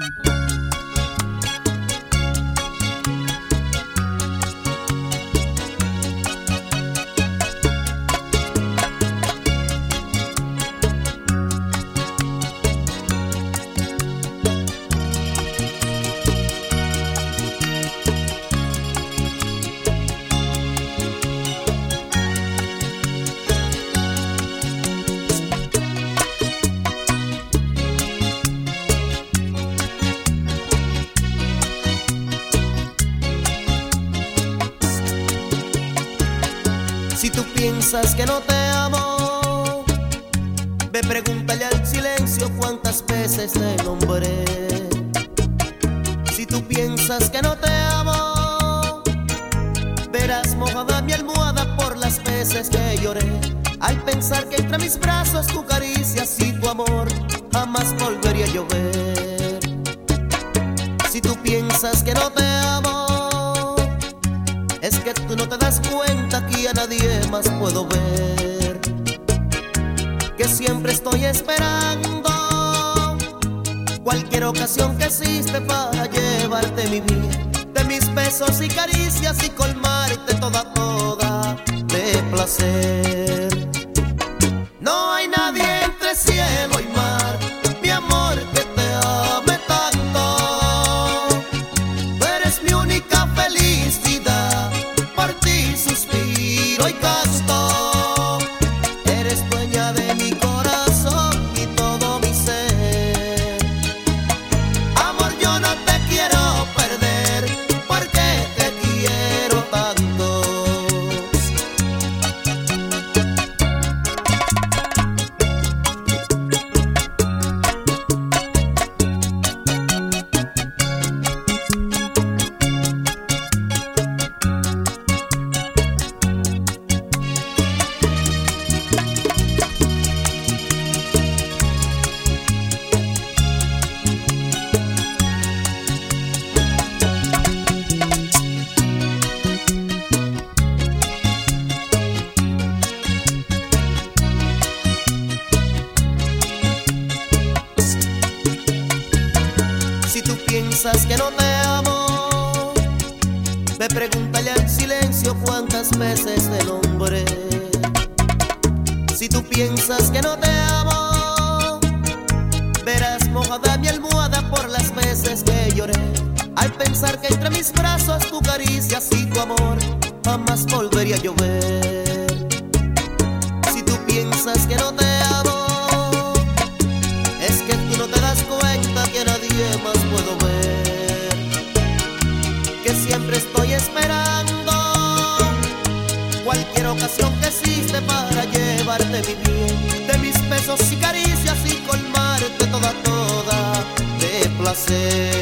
Mm-hmm. Si tú piensas que no te amo, ve pregúntale al silencio cuántas veces te nombré. Si tú piensas que no te amo, verás mojada mi almohada por las veces que lloré. Al pensar que entre mis brazos tu caricias y tu amor jamás volvería a llover. Si tú piensas que no te es que tú no te das cuenta que a nadie más puedo ver. Que siempre estoy esperando cualquier ocasión que existe para llevarte mi vida. De mis besos y caricias y colmarte toda, toda de placer. Piensas que no te amo, ve pregúntale al silencio cuántas veces te nombré. Si tú piensas que no te amo, verás mojada mi almohada por las veces que lloré. Al pensar que entre mis brazos tu caricias y tu amor jamás volvería a llover. Estoy esperando cualquier ocasión que existe para llevarte mi bien. De mis besos y caricias y colmarte toda, toda de placer.